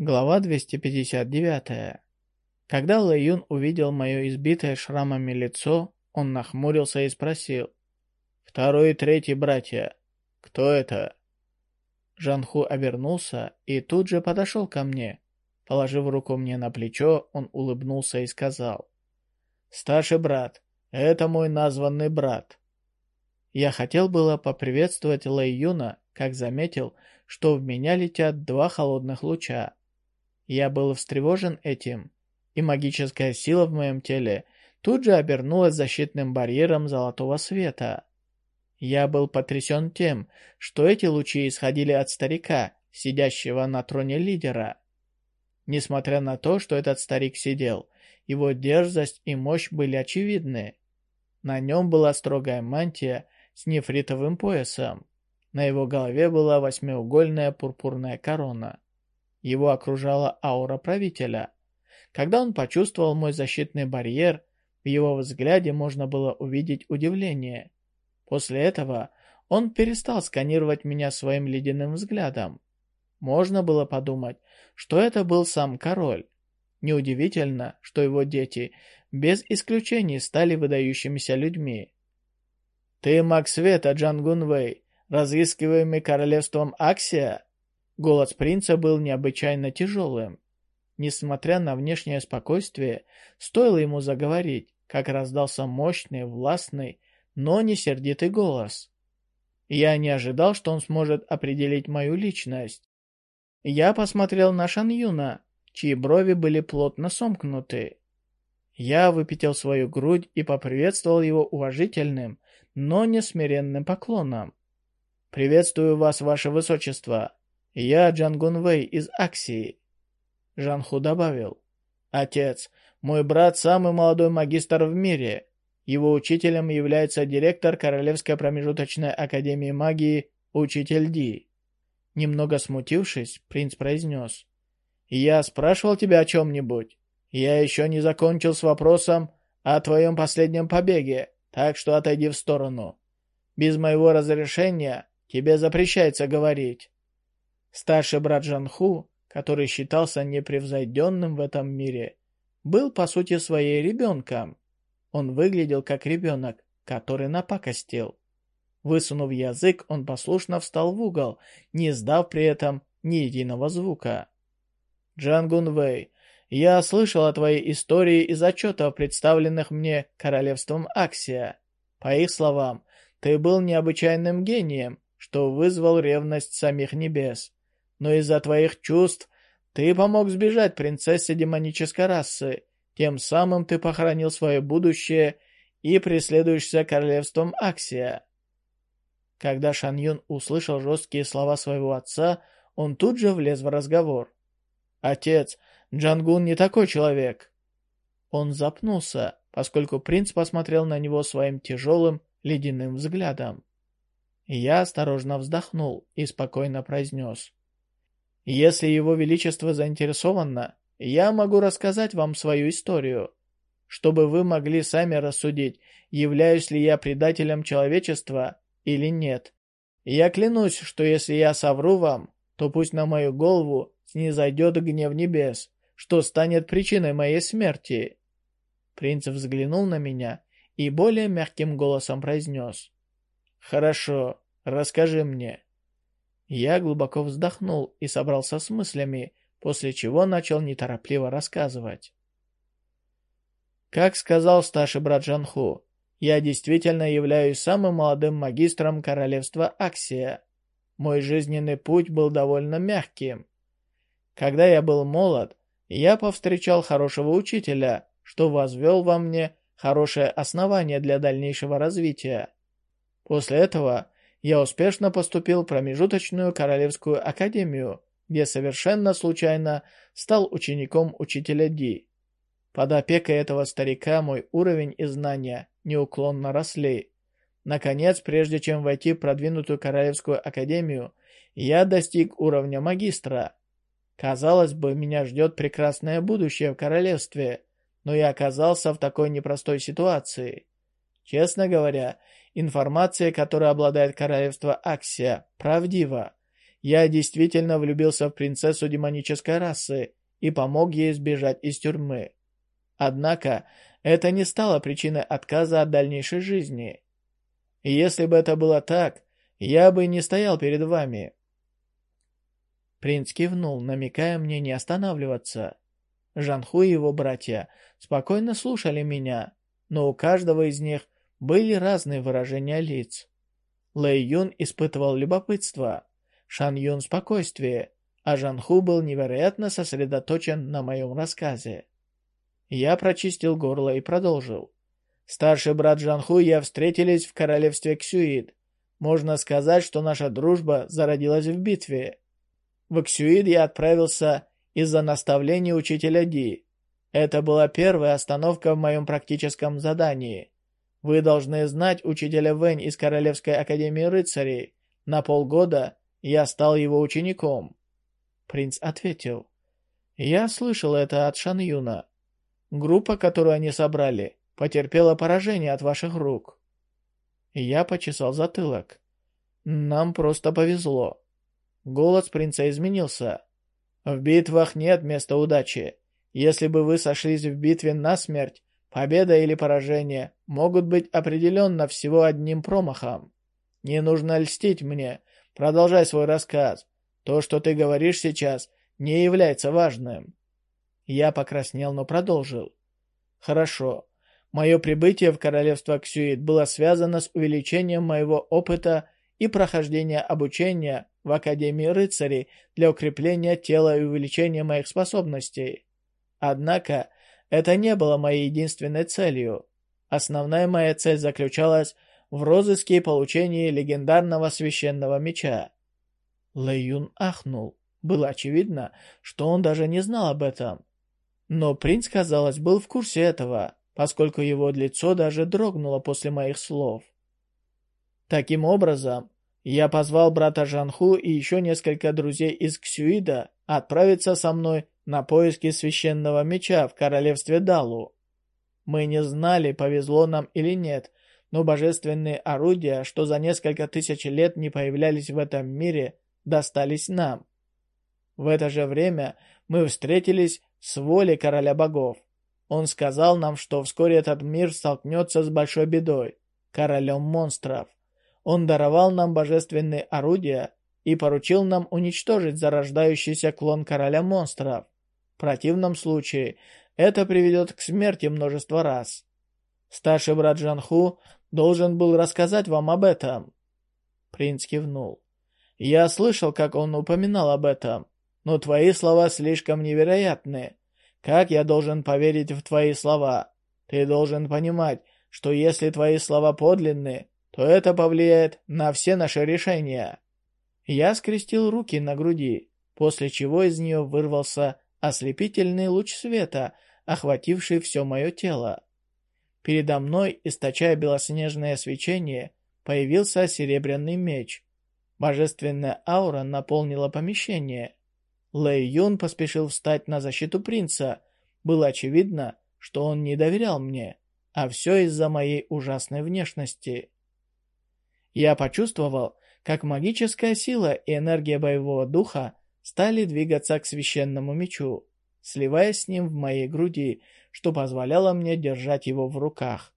Глава 259. Когда Лэй Юн увидел мое избитое шрамами лицо, он нахмурился и спросил. «Второй и третий братья. Кто это?» Жанху обернулся и тут же подошел ко мне. Положив руку мне на плечо, он улыбнулся и сказал. «Старший брат, это мой названный брат». Я хотел было поприветствовать Лэй Юна, как заметил, что в меня летят два холодных луча. Я был встревожен этим, и магическая сила в моем теле тут же обернулась защитным барьером золотого света. Я был потрясен тем, что эти лучи исходили от старика, сидящего на троне лидера. Несмотря на то, что этот старик сидел, его дерзость и мощь были очевидны. На нем была строгая мантия с нефритовым поясом. На его голове была восьмиугольная пурпурная корона. Его окружала аура правителя. Когда он почувствовал мой защитный барьер, в его взгляде можно было увидеть удивление. После этого он перестал сканировать меня своим ледяным взглядом. Можно было подумать, что это был сам король. Неудивительно, что его дети без исключений стали выдающимися людьми. «Ты маг света, Джан Гунвей, разыскиваемый королевством Аксия?» Голос принца был необычайно тяжелым. Несмотря на внешнее спокойствие, стоило ему заговорить, как раздался мощный, властный, но не сердитый голос. Я не ожидал, что он сможет определить мою личность. Я посмотрел на Шан Юна, чьи брови были плотно сомкнуты. Я выпятил свою грудь и поприветствовал его уважительным, но не смиренным поклоном. «Приветствую вас, ваше высочество!» «Я Джангун Вэй из Аксии». Жанху добавил. «Отец, мой брат самый молодой магистр в мире. Его учителем является директор Королевской промежуточной академии магии, учитель Ди». Немного смутившись, принц произнес. «Я спрашивал тебя о чем-нибудь. Я еще не закончил с вопросом о твоем последнем побеге, так что отойди в сторону. Без моего разрешения тебе запрещается говорить». Старший брат Жанху, который считался непревзойденным в этом мире, был по сути своей ребенком. Он выглядел как ребенок, который напакостил. Высунув язык, он послушно встал в угол, не издав при этом ни единого звука. «Джангун Вэй, я слышал о твоей истории из отчетов, представленных мне королевством Аксия. По их словам, ты был необычайным гением, что вызвал ревность самих небес но из-за твоих чувств ты помог сбежать принцессе демонической расы. Тем самым ты похоронил свое будущее и преследуешься королевством Аксия. Когда Шан Юн услышал жесткие слова своего отца, он тут же влез в разговор. «Отец, Джангун не такой человек!» Он запнулся, поскольку принц посмотрел на него своим тяжелым, ледяным взглядом. Я осторожно вздохнул и спокойно произнес. Если его величество заинтересовано, я могу рассказать вам свою историю, чтобы вы могли сами рассудить, являюсь ли я предателем человечества или нет. Я клянусь, что если я совру вам, то пусть на мою голову снизойдет гнев небес, что станет причиной моей смерти. Принц взглянул на меня и более мягким голосом произнес. «Хорошо, расскажи мне». Я глубоко вздохнул и собрался с мыслями, после чего начал неторопливо рассказывать. Как сказал старший брат Жанху, я действительно являюсь самым молодым магистром королевства Аксия. Мой жизненный путь был довольно мягким. Когда я был молод, я повстречал хорошего учителя, что возвел во мне хорошее основание для дальнейшего развития. После этого я успешно поступил в промежуточную Королевскую Академию, где совершенно случайно стал учеником учителя Ди. Под опекой этого старика мой уровень и знания неуклонно росли. Наконец, прежде чем войти в продвинутую Королевскую Академию, я достиг уровня магистра. Казалось бы, меня ждет прекрасное будущее в королевстве, но я оказался в такой непростой ситуации. Честно говоря, Информация, которой обладает королевство Аксия, правдива. я действительно влюбился в принцессу демонической расы и помог ей сбежать из тюрьмы. Однако, это не стало причиной отказа от дальнейшей жизни. Если бы это было так, я бы не стоял перед вами. Принц кивнул, намекая мне не останавливаться. Жанху и его братья спокойно слушали меня, но у каждого из них были разные выражения лиц. Лэй Юн испытывал любопытство, Шан Юн — спокойствие, а Жанху был невероятно сосредоточен на моем рассказе. Я прочистил горло и продолжил. Старший брат Жанху и я встретились в королевстве Ксюид. Можно сказать, что наша дружба зародилась в битве. В Ксюид я отправился из-за наставлений учителя Ди. Это была первая остановка в моем практическом задании. Вы должны знать учителя Вэнь из Королевской Академии Рыцарей. На полгода я стал его учеником. Принц ответил. Я слышал это от Шан Юна. Группа, которую они собрали, потерпела поражение от ваших рук. Я почесал затылок. Нам просто повезло. Голос принца изменился. В битвах нет места удачи. Если бы вы сошлись в битве насмерть, победа или поражение могут быть определенно всего одним промахом. Не нужно льстить мне. Продолжай свой рассказ. То, что ты говоришь сейчас, не является важным. Я покраснел, но продолжил. Хорошо. Мое прибытие в королевство Ксюит было связано с увеличением моего опыта и прохождения обучения в Академии рыцарей для укрепления тела и увеличения моих способностей. Однако, это не было моей единственной целью. Основная моя цель заключалась в розыске и получении легендарного священного меча. Лэйюн ахнул. Было очевидно, что он даже не знал об этом. Но принц, казалось, был в курсе этого, поскольку его лицо даже дрогнуло после моих слов. Таким образом, я позвал брата Жанху и еще несколько друзей из Ксюида отправиться со мной на поиски священного меча в королевстве Далу. Мы не знали, повезло нам или нет, но божественные орудия, что за несколько тысяч лет не появлялись в этом мире, достались нам. В это же время мы встретились с волей короля богов. Он сказал нам, что вскоре этот мир столкнется с большой бедой, королем монстров. Он даровал нам божественные орудия и поручил нам уничтожить зарождающийся клон короля монстров. В противном случае это приведет к смерти множества раз. Старший брат Жанху должен был рассказать вам об этом. Принц кивнул. Я слышал, как он упоминал об этом но твои слова слишком невероятны. Как я должен поверить в твои слова? Ты должен понимать, что если твои слова подлинны, то это повлияет на все наши решения». Я скрестил руки на груди, после чего из нее вырвался ослепительный луч света, охвативший все мое тело. Передо мной, источая белоснежное свечение, появился серебряный меч. Божественная аура наполнила помещение. Лэй Юн поспешил встать на защиту принца. Было очевидно, что он не доверял мне, а все из-за моей ужасной внешности. Я почувствовал, как магическая сила и энергия боевого духа стали двигаться к священному мечу, сливаясь с ним в моей груди, что позволяло мне держать его в руках.